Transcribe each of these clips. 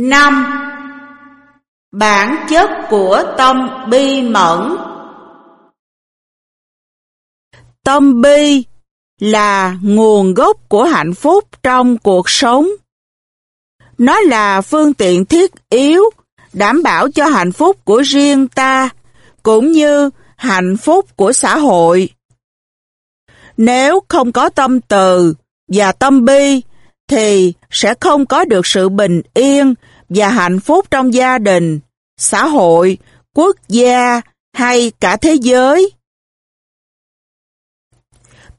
5. Bản chất của tâm bi mẫn Tâm bi là nguồn gốc của hạnh phúc trong cuộc sống. Nó là phương tiện thiết yếu đảm bảo cho hạnh phúc của riêng ta, cũng như hạnh phúc của xã hội. Nếu không có tâm từ và tâm bi thì sẽ không có được sự bình yên và hạnh phúc trong gia đình, xã hội, quốc gia hay cả thế giới.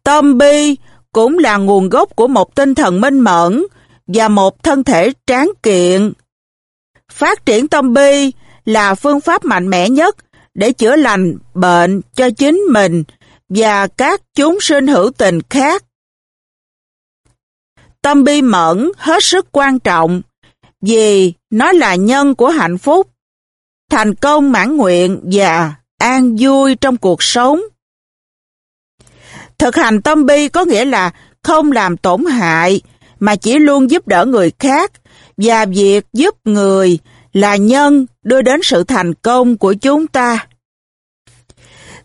Tâm bi cũng là nguồn gốc của một tinh thần minh mẫn và một thân thể tráng kiện. Phát triển tâm bi là phương pháp mạnh mẽ nhất để chữa lành bệnh cho chính mình và các chúng sinh hữu tình khác. Tâm bi mẫn hết sức quan trọng vì nó là nhân của hạnh phúc, thành công mãn nguyện và an vui trong cuộc sống. Thực hành tâm bi có nghĩa là không làm tổn hại mà chỉ luôn giúp đỡ người khác và việc giúp người là nhân đưa đến sự thành công của chúng ta.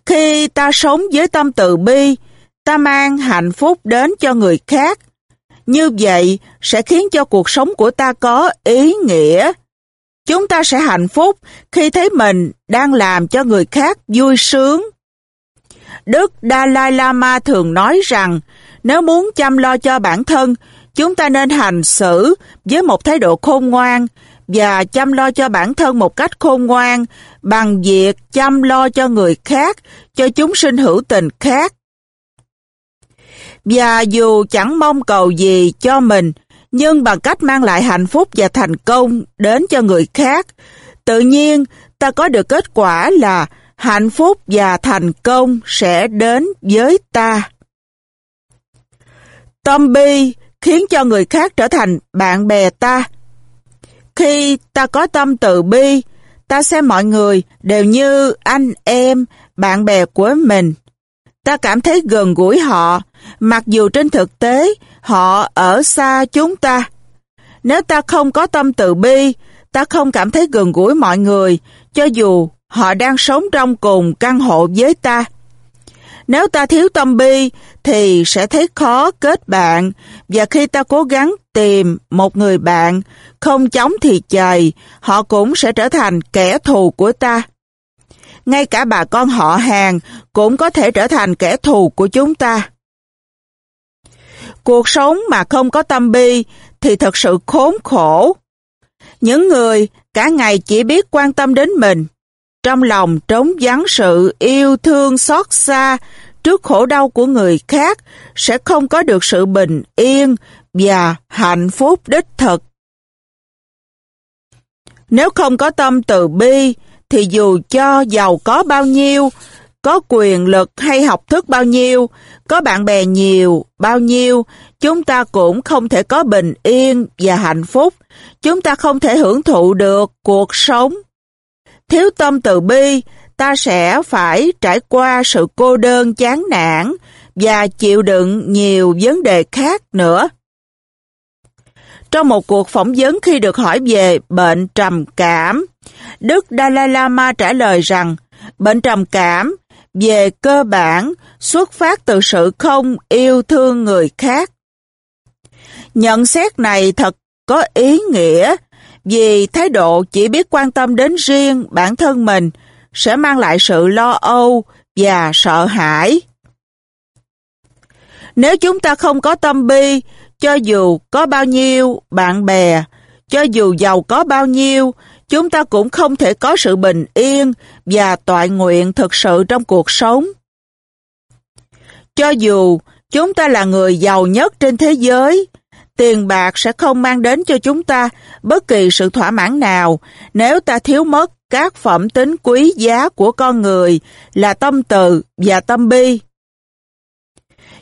Khi ta sống với tâm từ bi, ta mang hạnh phúc đến cho người khác. Như vậy sẽ khiến cho cuộc sống của ta có ý nghĩa. Chúng ta sẽ hạnh phúc khi thấy mình đang làm cho người khác vui sướng. Đức Dalai Lama thường nói rằng nếu muốn chăm lo cho bản thân, chúng ta nên hành xử với một thái độ khôn ngoan và chăm lo cho bản thân một cách khôn ngoan bằng việc chăm lo cho người khác, cho chúng sinh hữu tình khác. Và dù chẳng mong cầu gì cho mình, nhưng bằng cách mang lại hạnh phúc và thành công đến cho người khác, tự nhiên ta có được kết quả là hạnh phúc và thành công sẽ đến với ta. Tâm bi khiến cho người khác trở thành bạn bè ta. Khi ta có tâm từ bi, ta xem mọi người đều như anh em, bạn bè của mình. Ta cảm thấy gần gũi họ, mặc dù trên thực tế họ ở xa chúng ta. Nếu ta không có tâm từ bi, ta không cảm thấy gần gũi mọi người, cho dù họ đang sống trong cùng căn hộ với ta. Nếu ta thiếu tâm bi thì sẽ thấy khó kết bạn và khi ta cố gắng tìm một người bạn không chống thì chày họ cũng sẽ trở thành kẻ thù của ta. Ngay cả bà con họ hàng cũng có thể trở thành kẻ thù của chúng ta. Cuộc sống mà không có tâm bi thì thật sự khốn khổ. Những người cả ngày chỉ biết quan tâm đến mình, trong lòng trống vắng sự yêu thương xót xa trước khổ đau của người khác sẽ không có được sự bình yên và hạnh phúc đích thực. Nếu không có tâm từ bi, thì dù cho giàu có bao nhiêu, có quyền lực hay học thức bao nhiêu, có bạn bè nhiều, bao nhiêu, chúng ta cũng không thể có bình yên và hạnh phúc. Chúng ta không thể hưởng thụ được cuộc sống. Thiếu tâm từ bi, ta sẽ phải trải qua sự cô đơn chán nản và chịu đựng nhiều vấn đề khác nữa. Trong một cuộc phỏng vấn khi được hỏi về bệnh trầm cảm, Đức Dalai Lama trả lời rằng bệnh trầm cảm về cơ bản xuất phát từ sự không yêu thương người khác. Nhận xét này thật có ý nghĩa vì thái độ chỉ biết quan tâm đến riêng bản thân mình sẽ mang lại sự lo âu và sợ hãi. Nếu chúng ta không có tâm bi, cho dù có bao nhiêu bạn bè, cho dù giàu có bao nhiêu, chúng ta cũng không thể có sự bình yên và toại nguyện thực sự trong cuộc sống. Cho dù chúng ta là người giàu nhất trên thế giới, tiền bạc sẽ không mang đến cho chúng ta bất kỳ sự thỏa mãn nào nếu ta thiếu mất các phẩm tính quý giá của con người là tâm từ và tâm bi.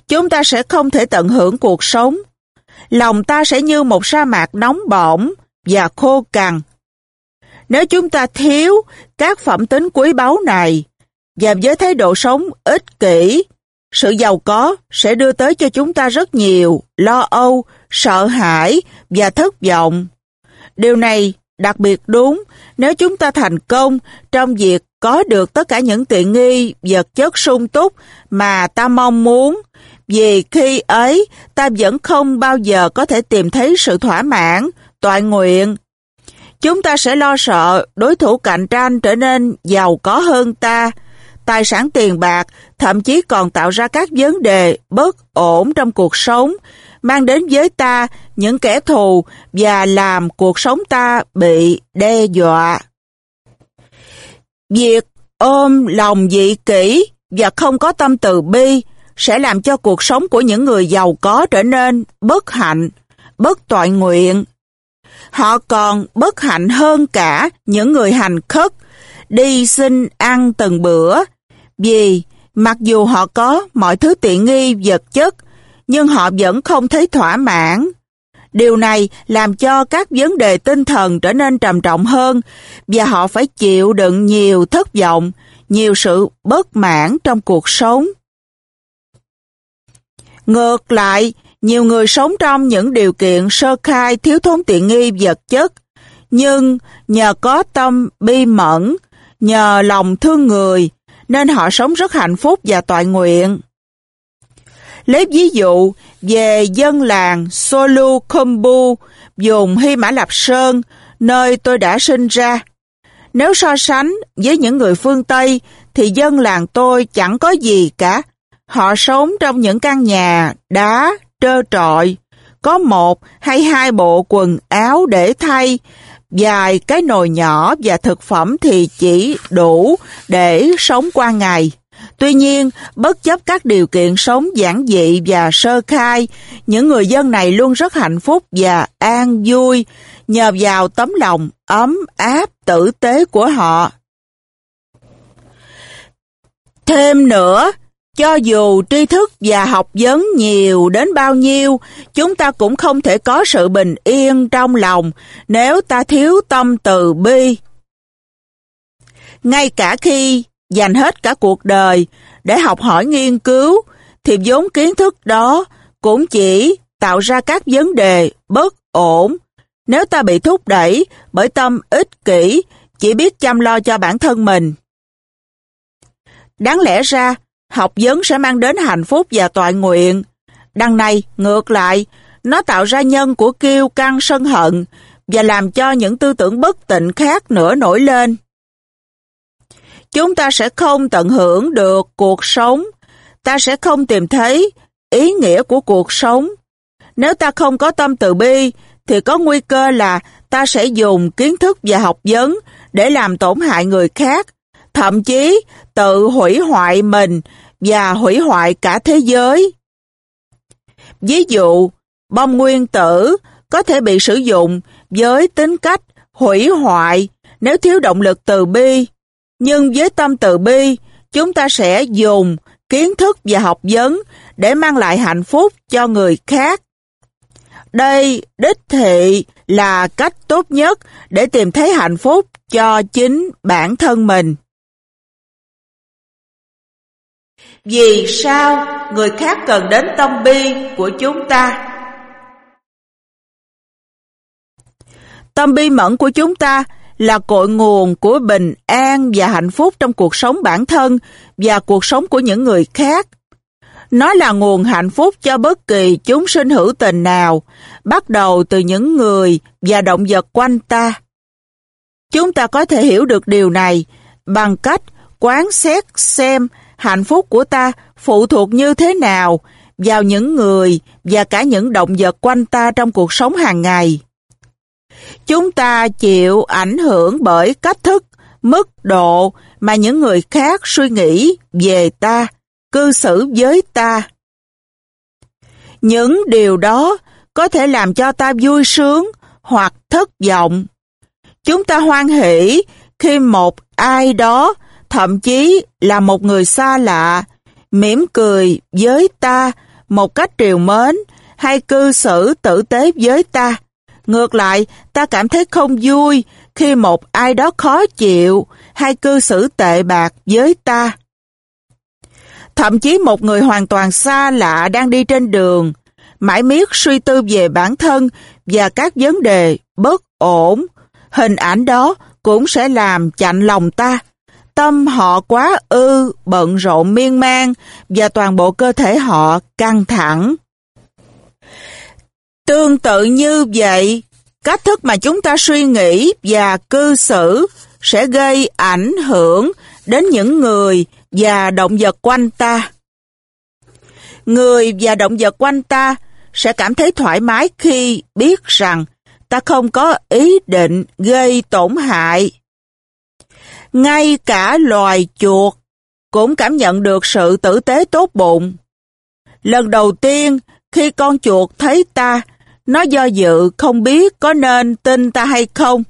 Chúng ta sẽ không thể tận hưởng cuộc sống. Lòng ta sẽ như một sa mạc nóng bỏng và khô cằn. Nếu chúng ta thiếu các phẩm tính quý báu này, và với thái độ sống ích kỷ, sự giàu có sẽ đưa tới cho chúng ta rất nhiều lo âu, sợ hãi và thất vọng. Điều này đặc biệt đúng nếu chúng ta thành công trong việc có được tất cả những tiện nghi vật chất sung túc mà ta mong muốn. Vì khi ấy, ta vẫn không bao giờ có thể tìm thấy sự thỏa mãn, toại nguyện. Chúng ta sẽ lo sợ đối thủ cạnh tranh trở nên giàu có hơn ta, tài sản tiền bạc, thậm chí còn tạo ra các vấn đề bất ổn trong cuộc sống, mang đến với ta những kẻ thù và làm cuộc sống ta bị đe dọa. Việc ôm lòng dị kỷ và không có tâm từ bi sẽ làm cho cuộc sống của những người giàu có trở nên bất hạnh, bất toại nguyện. Họ còn bất hạnh hơn cả những người hành khất, đi xin ăn từng bữa, vì mặc dù họ có mọi thứ tiện nghi vật chất, nhưng họ vẫn không thấy thỏa mãn. Điều này làm cho các vấn đề tinh thần trở nên trầm trọng hơn và họ phải chịu đựng nhiều thất vọng, nhiều sự bất mãn trong cuộc sống. Ngược lại, nhiều người sống trong những điều kiện sơ khai thiếu thốn tiện nghi vật chất, nhưng nhờ có tâm bi mẫn, nhờ lòng thương người, nên họ sống rất hạnh phúc và toại nguyện. Lấy ví dụ về dân làng Solukhumbu, vùng Hy Mã Lạp Sơn, nơi tôi đã sinh ra. Nếu so sánh với những người phương Tây, thì dân làng tôi chẳng có gì cả. Họ sống trong những căn nhà, đá, trơ trọi, có một hay hai bộ quần áo để thay, vài cái nồi nhỏ và thực phẩm thì chỉ đủ để sống qua ngày. Tuy nhiên, bất chấp các điều kiện sống giản dị và sơ khai, những người dân này luôn rất hạnh phúc và an vui nhờ vào tấm lòng ấm áp tử tế của họ. Thêm nữa, cho dù tri thức và học vấn nhiều đến bao nhiêu, chúng ta cũng không thể có sự bình yên trong lòng nếu ta thiếu tâm từ bi. Ngay cả khi dành hết cả cuộc đời để học hỏi nghiên cứu, thì vốn kiến thức đó cũng chỉ tạo ra các vấn đề bất ổn. Nếu ta bị thúc đẩy bởi tâm ích kỷ, chỉ biết chăm lo cho bản thân mình. Đáng lẽ ra, học vấn sẽ mang đến hạnh phúc và toại nguyện. Đằng này, ngược lại, nó tạo ra nhân của kiêu căng sân hận và làm cho những tư tưởng bất tịnh khác nữa nổi lên. Chúng ta sẽ không tận hưởng được cuộc sống, ta sẽ không tìm thấy ý nghĩa của cuộc sống. Nếu ta không có tâm từ bi, thì có nguy cơ là ta sẽ dùng kiến thức và học vấn để làm tổn hại người khác, thậm chí tự hủy hoại mình và hủy hoại cả thế giới. Ví dụ, bom nguyên tử có thể bị sử dụng với tính cách hủy hoại nếu thiếu động lực từ bi, nhưng với tâm từ bi, chúng ta sẽ dùng kiến thức và học vấn để mang lại hạnh phúc cho người khác. Đây đích thị là cách tốt nhất để tìm thấy hạnh phúc cho chính bản thân mình. Vì sao người khác cần đến tâm bi của chúng ta? Tâm bi mẫn của chúng ta là cội nguồn của bình an và hạnh phúc trong cuộc sống bản thân và cuộc sống của những người khác. Nó là nguồn hạnh phúc cho bất kỳ chúng sinh hữu tình nào, bắt đầu từ những người và động vật quanh ta. Chúng ta có thể hiểu được điều này bằng cách quán xét xem hạnh phúc của ta phụ thuộc như thế nào vào những người và cả những động vật quanh ta trong cuộc sống hàng ngày. Chúng ta chịu ảnh hưởng bởi cách thức, mức độ mà những người khác suy nghĩ về ta, cư xử với ta. Những điều đó có thể làm cho ta vui sướng hoặc thất vọng. Chúng ta hoan hỷ khi một ai đó, thậm chí là một người xa lạ, mỉm cười với ta một cách triều mến hay cư xử tử tế với ta. Ngược lại, ta cảm thấy không vui khi một ai đó khó chịu hay cư xử tệ bạc với ta. Thậm chí một người hoàn toàn xa lạ đang đi trên đường, mãi miết suy tư về bản thân và các vấn đề bất ổn, hình ảnh đó cũng sẽ làm chạnh lòng ta. Tâm họ quá ư, bận rộn miên man và toàn bộ cơ thể họ căng thẳng. Tương tự như vậy, cách thức mà chúng ta suy nghĩ và cư xử sẽ gây ảnh hưởng đến những người và động vật quanh ta. Người và động vật quanh ta sẽ cảm thấy thoải mái khi biết rằng ta không có ý định gây tổn hại. Ngay cả loài chuột cũng cảm nhận được sự tử tế tốt bụng. Lần đầu tiên khi con chuột thấy ta, nó do dự không biết có nên tin ta hay không.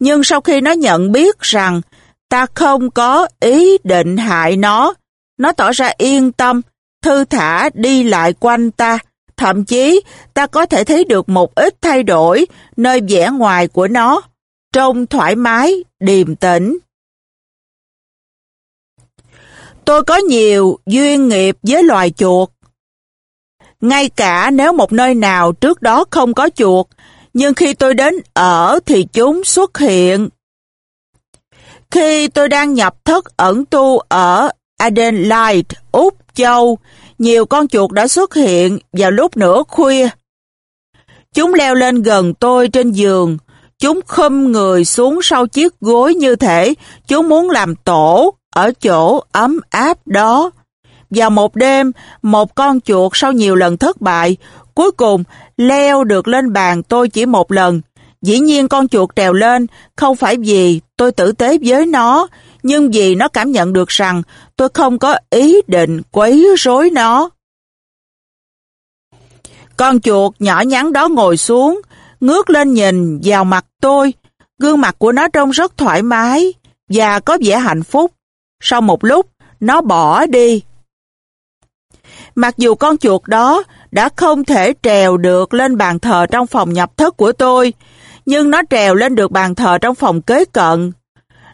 Nhưng sau khi nó nhận biết rằng ta không có ý định hại nó, nó tỏ ra yên tâm, thư thả đi lại quanh ta. Thậm chí, ta có thể thấy được một ít thay đổi nơi vẻ ngoài của nó, trông thoải mái, điềm tĩnh. Tôi có nhiều duyên nghiệp với loài chuột. Ngay cả nếu một nơi nào trước đó không có chuột, nhưng khi tôi đến ở thì chúng xuất hiện. Khi tôi đang nhập thất ẩn tu ở Adelaide, Úc Châu, nhiều con chuột đã xuất hiện vào lúc nửa khuya. Chúng leo lên gần tôi trên giường, chúng khum người xuống sau chiếc gối như thể chúng muốn làm tổ ở chỗ ấm áp đó. Vào một đêm, một con chuột sau nhiều lần thất bại, cuối cùng leo được lên bàn tôi chỉ một lần. Dĩ nhiên con chuột trèo lên không phải vì tôi tử tế với nó, nhưng vì nó cảm nhận được rằng tôi không có ý định quấy rối nó. Con chuột nhỏ nhắn đó ngồi xuống, ngước lên nhìn vào mặt tôi. Gương mặt của nó trông rất thoải mái và có vẻ hạnh phúc. Sau một lúc, nó bỏ đi. Mặc dù con chuột đó đã không thể trèo được lên bàn thờ trong phòng nhập thất của tôi, nhưng nó trèo lên được bàn thờ trong phòng kế cận.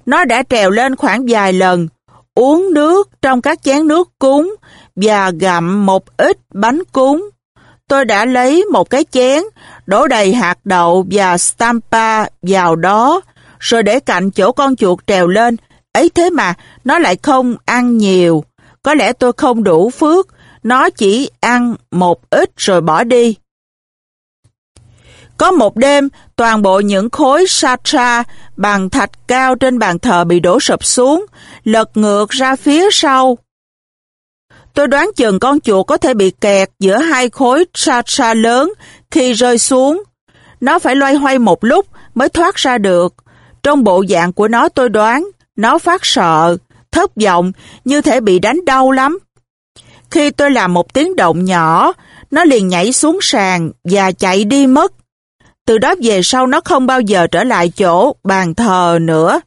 Nó đã trèo lên khoảng vài lần, uống nước trong các chén nước cúng và gặm một ít bánh cúng. Tôi đã lấy một cái chén, đổ đầy hạt đậu và stampa vào đó, rồi để cạnh chỗ con chuột trèo lên. Ấy thế mà, nó lại không ăn nhiều. Có lẽ tôi không đủ phước, nó chỉ ăn một ít rồi bỏ đi. Có một đêm, toàn bộ những khối satra bằng thạch cao trên bàn thờ bị đổ sụp xuống, lật ngược ra phía sau. Tôi đoán chừng con chuột có thể bị kẹt giữa hai khối satra lớn khi rơi xuống. Nó phải loay hoay một lúc mới thoát ra được. Trong bộ dạng của nó tôi đoán, nó phát sợ, thất vọng, như thể bị đánh đau lắm. Khi tôi làm một tiếng động nhỏ, nó liền nhảy xuống sàn và chạy đi mất. Từ đó về sau nó không bao giờ trở lại chỗ bàn thờ nữa.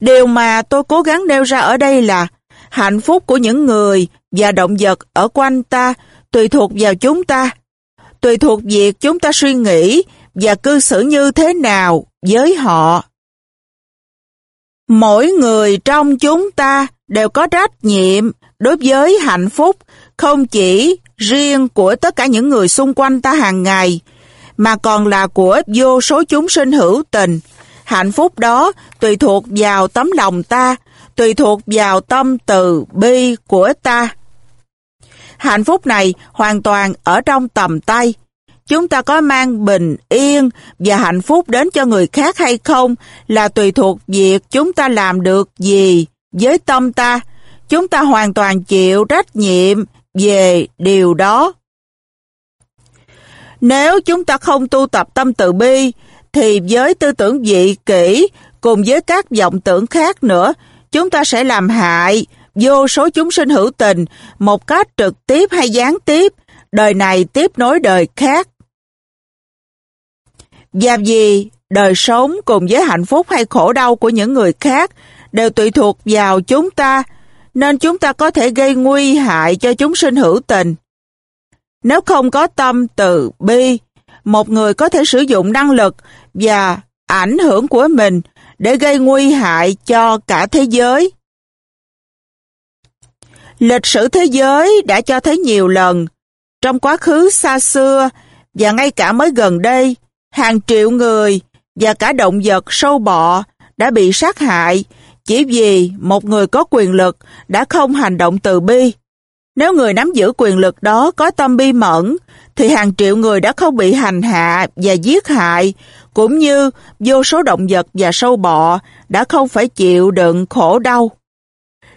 Điều mà tôi cố gắng nêu ra ở đây là hạnh phúc của những người và động vật ở quanh ta tùy thuộc vào chúng ta, tùy thuộc việc chúng ta suy nghĩ và cư xử như thế nào với họ. Mỗi người trong chúng ta đều có trách nhiệm đối với hạnh phúc không chỉ riêng của tất cả những người xung quanh ta hàng ngày, mà còn là của vô số chúng sinh hữu tình. Hạnh phúc đó tùy thuộc vào tấm lòng ta, tùy thuộc vào tâm từ bi của ta. Hạnh phúc này hoàn toàn ở trong tầm tay. Chúng ta có mang bình yên và hạnh phúc đến cho người khác hay không là tùy thuộc việc chúng ta làm được gì với tâm ta. Chúng ta hoàn toàn chịu trách nhiệm về điều đó. Nếu chúng ta không tu tập tâm từ bi, thì với tư tưởng dị kỷ cùng với các vọng tưởng khác nữa, chúng ta sẽ làm hại vô số chúng sinh hữu tình một cách trực tiếp hay gián tiếp, đời này tiếp nối đời khác. Và vì đời sống cùng với hạnh phúc hay khổ đau của những người khác đều tùy thuộc vào chúng ta, nên chúng ta có thể gây nguy hại cho chúng sinh hữu tình. Nếu không có tâm từ bi, một người có thể sử dụng năng lực và ảnh hưởng của mình để gây nguy hại cho cả thế giới. Lịch sử thế giới đã cho thấy nhiều lần, trong quá khứ xa xưa và ngay cả mới gần đây, hàng triệu người và cả động vật sâu bọ đã bị sát hại chỉ vì một người có quyền lực đã không hành động từ bi. Nếu người nắm giữ quyền lực đó có tâm bi mẫn, thì hàng triệu người đã không bị hành hạ và giết hại, cũng như vô số động vật và sâu bọ đã không phải chịu đựng khổ đau.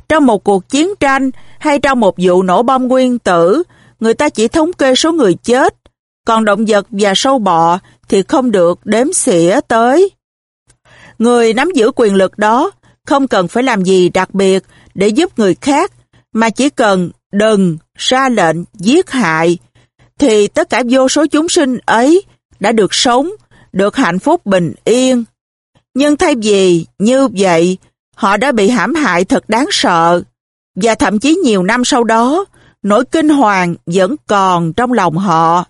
Trong một cuộc chiến tranh hay trong một vụ nổ bom nguyên tử, người ta chỉ thống kê số người chết, còn động vật và sâu bọ thì không được đếm xỉa tới. Người nắm giữ quyền lực đó không cần phải làm gì đặc biệt để giúp người khác, mà chỉ cần đừng ra lệnh giết hại, thì tất cả vô số chúng sinh ấy đã được sống, được hạnh phúc bình yên. Nhưng thay vì như vậy, họ đã bị hãm hại thật đáng sợ, và thậm chí nhiều năm sau đó, nỗi kinh hoàng vẫn còn trong lòng họ.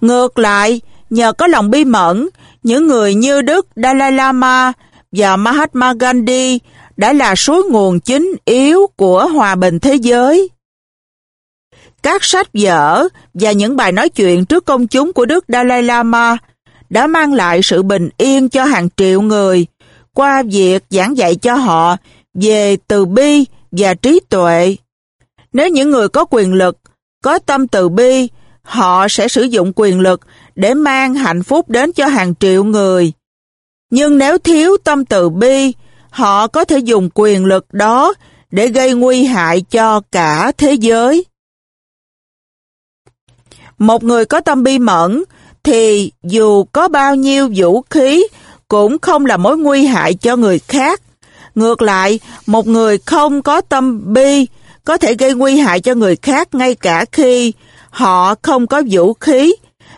Ngược lại, nhờ có lòng bi mẫn, những người như Đức Dalai Lama và Mahatma Gandhi đã là suối nguồn chính yếu của hòa bình thế giới. Các sách vở và những bài nói chuyện trước công chúng của Đức Dalai Lama đã mang lại sự bình yên cho hàng triệu người qua việc giảng dạy cho họ về từ bi và trí tuệ. Nếu những người có quyền lực, có tâm từ bi, họ sẽ sử dụng quyền lực để mang hạnh phúc đến cho hàng triệu người. Nhưng nếu thiếu tâm từ bi, họ có thể dùng quyền lực đó để gây nguy hại cho cả thế giới. Một người có tâm bi mẫn thì dù có bao nhiêu vũ khí cũng không là mối nguy hại cho người khác. Ngược lại, một người không có tâm bi có thể gây nguy hại cho người khác ngay cả khi họ không có vũ khí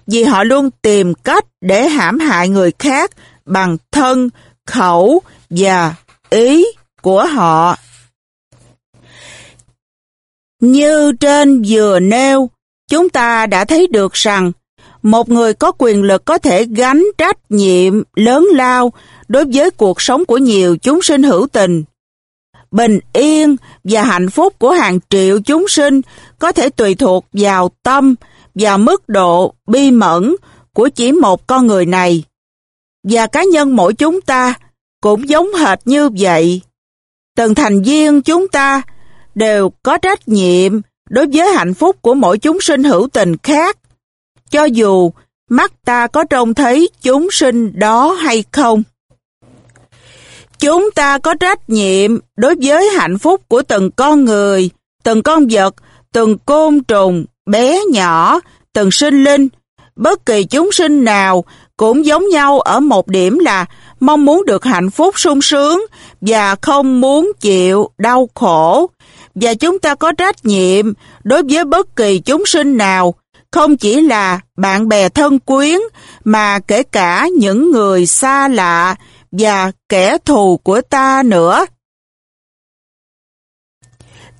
vì họ luôn tìm cách để hãm hại người khác bằng thân, khẩu và ý của họ. Như trên vừa nêu, chúng ta đã thấy được rằng một người có quyền lực có thể gánh trách nhiệm lớn lao đối với cuộc sống của nhiều chúng sinh hữu tình. Bình yên và hạnh phúc của hàng triệu chúng sinh có thể tùy thuộc vào tâm và mức độ bi mẫn của chỉ một con người này. Và cá nhân mỗi chúng ta cũng giống hệt như vậy. Từng thành viên chúng ta đều có trách nhiệm đối với hạnh phúc của mỗi chúng sinh hữu tình khác. Cho dù mắt ta có trông thấy chúng sinh đó hay không. Chúng ta có trách nhiệm đối với hạnh phúc của từng con người, từng con vật, từng côn trùng, bé nhỏ, từng sinh linh. Bất kỳ chúng sinh nào cũng giống nhau ở một điểm là mong muốn được hạnh phúc sung sướng và không muốn chịu đau khổ. Và chúng ta có trách nhiệm đối với bất kỳ chúng sinh nào, không chỉ là bạn bè thân quyến, mà kể cả những người xa lạ và kẻ thù của ta nữa.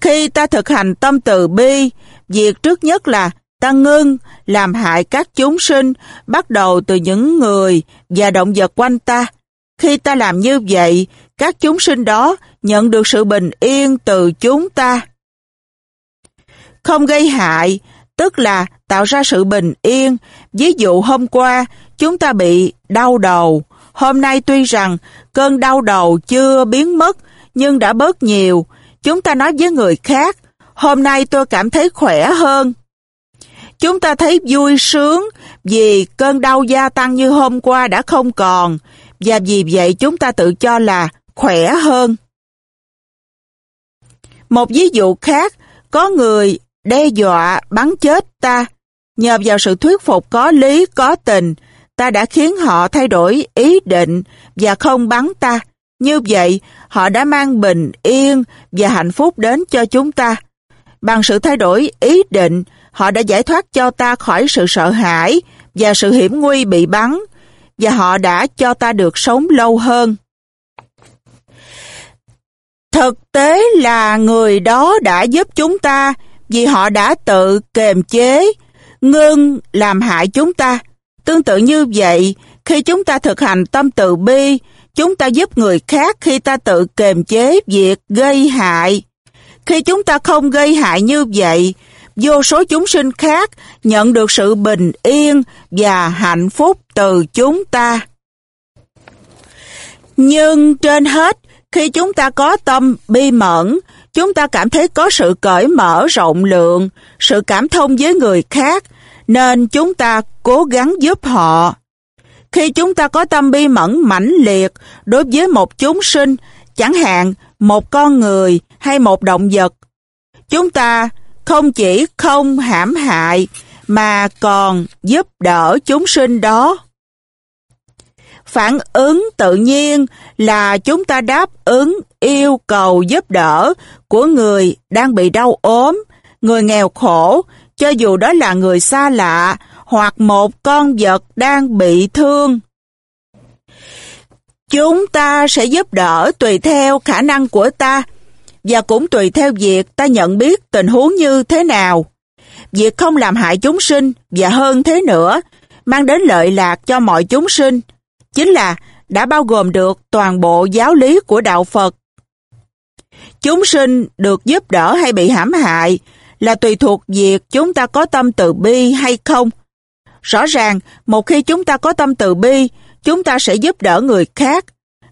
Khi ta thực hành tâm từ bi, việc trước nhất là ta ngưng làm hại các chúng sinh bắt đầu từ những người và động vật quanh ta. Khi ta làm như vậy, các chúng sinh đó nhận được sự bình yên từ chúng ta. Không gây hại, tức là tạo ra sự bình yên. Ví dụ hôm qua, chúng ta bị đau đầu. Hôm nay tuy rằng cơn đau đầu chưa biến mất, nhưng đã bớt nhiều. Chúng ta nói với người khác, hôm nay tôi cảm thấy khỏe hơn. Chúng ta thấy vui sướng vì cơn đau gia tăng như hôm qua đã không còn và vì vậy chúng ta tự cho là khỏe hơn. Một ví dụ khác, có người đe dọa bắn chết ta. Nhờ vào sự thuyết phục có lý, có tình, ta đã khiến họ thay đổi ý định và không bắn ta. Như vậy, họ đã mang bình yên và hạnh phúc đến cho chúng ta. Bằng sự thay đổi ý định, họ đã giải thoát cho ta khỏi sự sợ hãi và sự hiểm nguy bị bắn, và họ đã cho ta được sống lâu hơn. Thực tế là người đó đã giúp chúng ta vì họ đã tự kềm chế, ngưng làm hại chúng ta. Tương tự như vậy, khi chúng ta thực hành tâm từ bi, chúng ta giúp người khác khi ta tự kềm chế việc gây hại. Khi chúng ta không gây hại như vậy, vô số chúng sinh khác nhận được sự bình yên và hạnh phúc từ chúng ta. Nhưng trên hết, khi chúng ta có tâm bi mẫn, chúng ta cảm thấy có sự cởi mở rộng lượng, sự cảm thông với người khác, nên chúng ta cố gắng giúp họ. Khi chúng ta có tâm bi mẫn mãnh liệt đối với một chúng sinh, chẳng hạn một con người hay một động vật, chúng ta không chỉ không hãm hại mà còn giúp đỡ chúng sinh đó. Phản ứng tự nhiên là chúng ta đáp ứng yêu cầu giúp đỡ của người đang bị đau ốm, người nghèo khổ, cho dù đó là người xa lạ, hoặc một con vật đang bị thương. Chúng ta sẽ giúp đỡ tùy theo khả năng của ta và cũng tùy theo việc ta nhận biết tình huống như thế nào. Việc không làm hại chúng sinh, và hơn thế nữa, mang đến lợi lạc cho mọi chúng sinh, chính là đã bao gồm được toàn bộ giáo lý của Đạo Phật. Chúng sinh được giúp đỡ hay bị hãm hại là tùy thuộc việc chúng ta có tâm từ bi hay không. Rõ ràng, một khi chúng ta có tâm từ bi, chúng ta sẽ giúp đỡ người khác.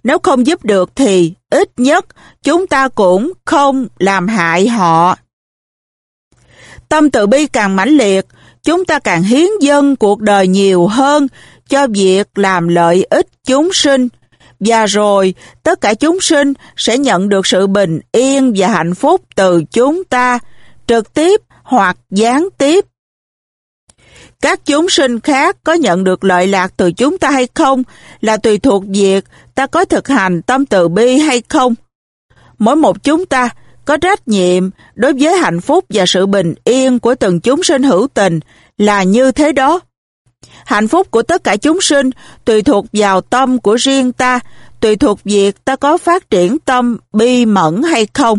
Nếu không giúp được thì ít nhất chúng ta cũng không làm hại họ. Tâm từ bi càng mãnh liệt, chúng ta càng hiến dân cuộc đời nhiều hơn cho việc làm lợi ích chúng sinh. Và rồi, tất cả chúng sinh sẽ nhận được sự bình yên và hạnh phúc từ chúng ta, trực tiếp hoặc gián tiếp. Các chúng sinh khác có nhận được lợi lạc từ chúng ta hay không là tùy thuộc việc ta có thực hành tâm từ bi hay không. Mỗi một chúng ta có trách nhiệm đối với hạnh phúc và sự bình yên của từng chúng sinh hữu tình là như thế đó. Hạnh phúc của tất cả chúng sinh tùy thuộc vào tâm của riêng ta, tùy thuộc việc ta có phát triển tâm bi mẫn hay không.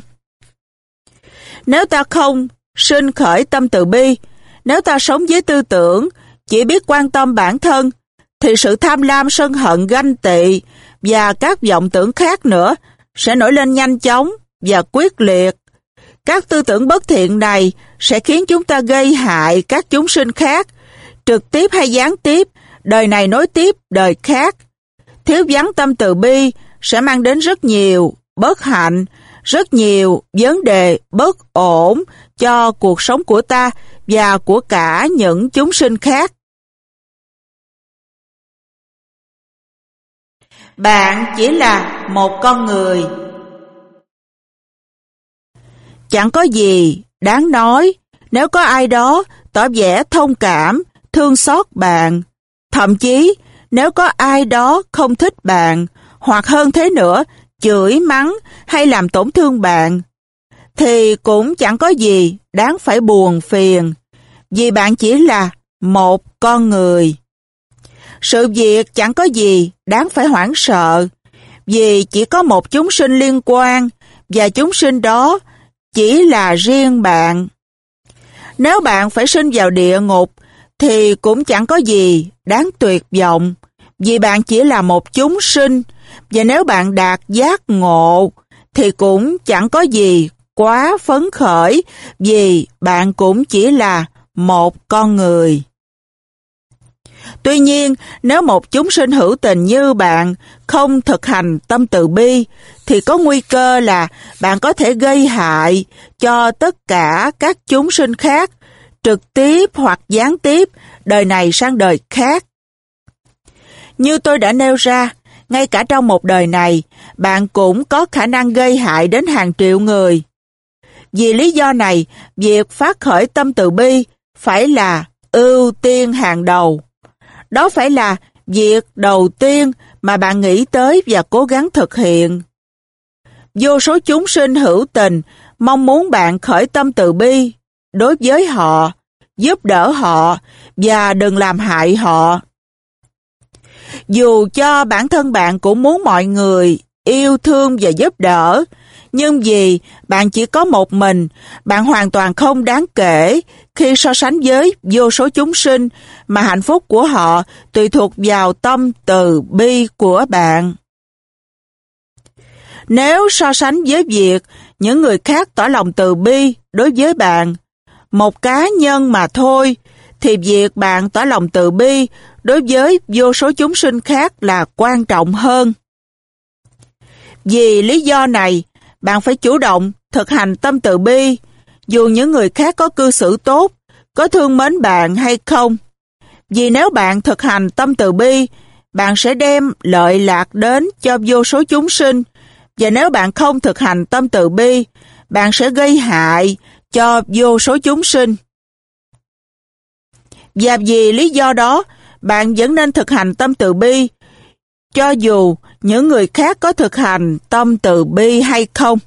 Nếu ta không sinh khởi tâm từ bi, nếu ta sống với tư tưởng chỉ biết quan tâm bản thân, thì sự tham lam, sân hận, ganh tị và các vọng tưởng khác nữa sẽ nổi lên nhanh chóng và quyết liệt. Các tư tưởng bất thiện này sẽ khiến chúng ta gây hại các chúng sinh khác, trực tiếp hay gián tiếp, đời này nối tiếp đời khác. Thiếu vắng tâm từ bi sẽ mang đến rất nhiều bất hạnh, rất nhiều vấn đề bất ổn cho cuộc sống của ta và của cả những chúng sinh khác. Bạn chỉ là một con người. Chẳng có gì đáng nói nếu có ai đó tỏ vẻ thông cảm, thương xót bạn. Thậm chí nếu có ai đó không thích bạn, hoặc hơn thế nữa, chửi, mắng hay làm tổn thương bạn, thì cũng chẳng có gì đáng phải buồn phiền, vì bạn chỉ là một con người. Sự việc chẳng có gì đáng phải hoảng sợ, vì chỉ có một chúng sinh liên quan, và chúng sinh đó chỉ là riêng bạn. Nếu bạn phải sinh vào địa ngục, thì cũng chẳng có gì đáng tuyệt vọng, vì bạn chỉ là một chúng sinh, và nếu bạn đạt giác ngộ, thì cũng chẳng có gì quá phấn khởi, vì bạn cũng chỉ là một con người. Tuy nhiên, nếu một chúng sinh hữu tình như bạn không thực hành tâm từ bi, thì có nguy cơ là bạn có thể gây hại cho tất cả các chúng sinh khác, trực tiếp hoặc gián tiếp, đời này sang đời khác. Như tôi đã nêu ra, ngay cả trong một đời này, bạn cũng có khả năng gây hại đến hàng triệu người. Vì lý do này, việc phát khởi tâm từ bi phải là ưu tiên hàng đầu. Đó phải là việc đầu tiên mà bạn nghĩ tới và cố gắng thực hiện. Vô số chúng sinh hữu tình mong muốn bạn khởi tâm từ bi đối với họ, giúp đỡ họ và đừng làm hại họ. Dù cho bản thân bạn cũng muốn mọi người yêu thương và giúp đỡ, nhưng vì bạn chỉ có một mình, bạn hoàn toàn không đáng kể khi so sánh với vô số chúng sinh mà hạnh phúc của họ tùy thuộc vào tâm từ bi của bạn. Nếu so sánh với việc những người khác tỏ lòng từ bi đối với bạn, một cá nhân mà thôi, thì việc bạn tỏ lòng từ bi đối với vô số chúng sinh khác là quan trọng hơn. Vì lý do này, bạn phải chủ động thực hành tâm từ bi, dù những người khác có cư xử tốt, có thương mến bạn hay không. Vì nếu bạn thực hành tâm từ bi, bạn sẽ đem lợi lạc đến cho vô số chúng sinh, và nếu bạn không thực hành tâm từ bi, bạn sẽ gây hại cho vô số chúng sinh. Và vì lý do đó, bạn vẫn nên thực hành tâm từ bi, cho dù những người khác có thực hành tâm từ bi hay không.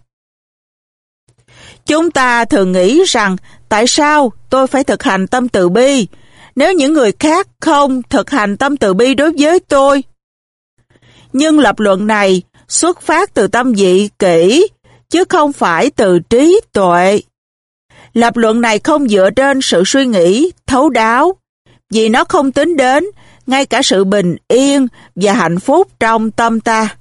Chúng ta thường nghĩ rằng tại sao tôi phải thực hành tâm từ bi nếu những người khác không thực hành tâm từ bi đối với tôi? Nhưng lập luận này xuất phát từ tâm dị kỹ chứ không phải từ trí tuệ. Lập luận này không dựa trên sự suy nghĩ thấu đáo vì nó không tính đến ngay cả sự bình yên và hạnh phúc trong tâm ta.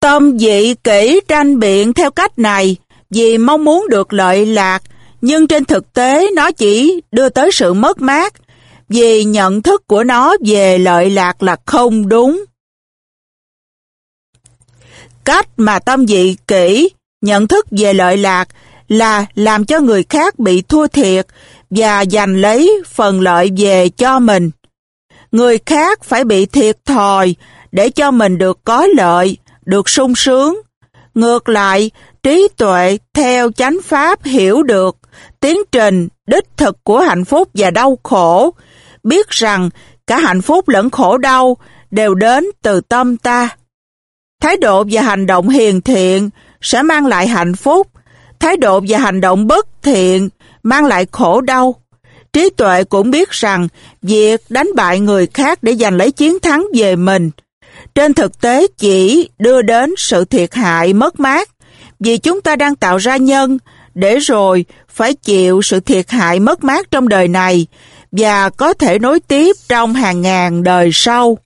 Tâm dị kỹ tranh biện theo cách này vì mong muốn được lợi lạc, nhưng trên thực tế nó chỉ đưa tới sự mất mát, vì nhận thức của nó về lợi lạc là không đúng. Cách mà tâm dị kỹ nhận thức về lợi lạc là làm cho người khác bị thua thiệt và giành lấy phần lợi về cho mình. Người khác phải bị thiệt thòi để cho mình được có lợi, được sung sướng. Ngược lại, trí tuệ theo chánh pháp hiểu được tiến trình đích thực của hạnh phúc và đau khổ, biết rằng cả hạnh phúc lẫn khổ đau đều đến từ tâm ta. Thái độ và hành động hiền thiện sẽ mang lại hạnh phúc, thái độ và hành động bất thiện mang lại khổ đau. Trí tuệ cũng biết rằng việc đánh bại người khác để giành lấy chiến thắng về mình trên thực tế chỉ đưa đến sự thiệt hại mất mát vì chúng ta đang tạo ra nhân để rồi phải chịu sự thiệt hại mất mát trong đời này và có thể nối tiếp trong hàng ngàn đời sau.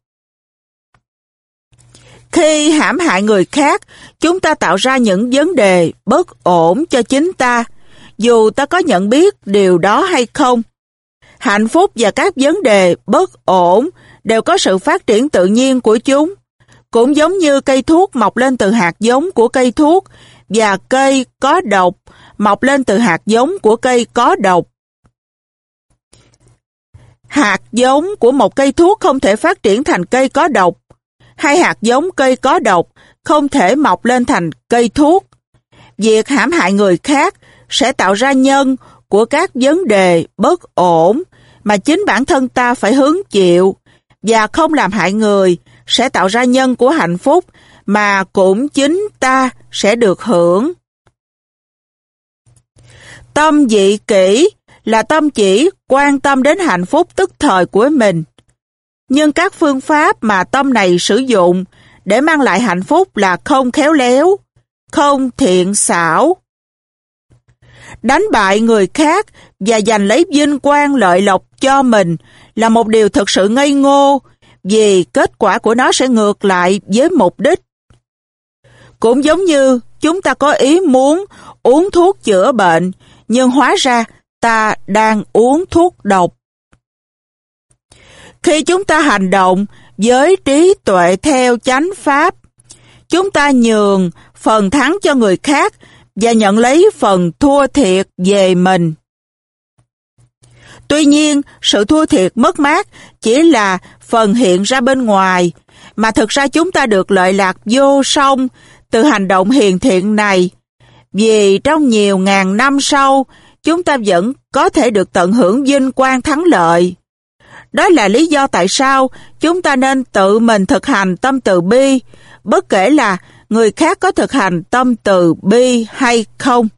Khi hãm hại người khác, chúng ta tạo ra những vấn đề bất ổn cho chính ta, dù ta có nhận biết điều đó hay không. Hạnh phúc và các vấn đề bất ổn đều có sự phát triển tự nhiên của chúng. Cũng giống như cây thuốc mọc lên từ hạt giống của cây thuốc và cây có độc mọc lên từ hạt giống của cây có độc. Hạt giống của một cây thuốc không thể phát triển thành cây có độc. Hai hạt giống cây có độc không thể mọc lên thành cây thuốc. Việc hãm hại người khác sẽ tạo ra nhân của các vấn đề bất ổn mà chính bản thân ta phải hứng chịu và không làm hại người sẽ tạo ra nhân của hạnh phúc mà cũng chính ta sẽ được hưởng. Tâm dị kỹ là tâm chỉ quan tâm đến hạnh phúc tức thời của mình. Nhưng các phương pháp mà tâm này sử dụng để mang lại hạnh phúc là không khéo léo, không thiện xảo. Đánh bại người khác và giành lấy vinh quang lợi lộc cho mình là một điều thực sự ngây ngô vì kết quả của nó sẽ ngược lại với mục đích. Cũng giống như chúng ta có ý muốn uống thuốc chữa bệnh, nhưng hóa ra ta đang uống thuốc độc. Khi chúng ta hành động với trí tuệ theo chánh pháp, chúng ta nhường phần thắng cho người khác và nhận lấy phần thua thiệt về mình. Tuy nhiên, sự thua thiệt mất mát chỉ là phần hiện ra bên ngoài, mà thực ra chúng ta được lợi lạc vô song từ hành động hiền thiện này. Vì trong nhiều ngàn năm sau, chúng ta vẫn có thể được tận hưởng vinh quang thắng lợi. Đó là lý do tại sao chúng ta nên tự mình thực hành tâm từ bi, bất kể là người khác có thực hành tâm từ bi hay không.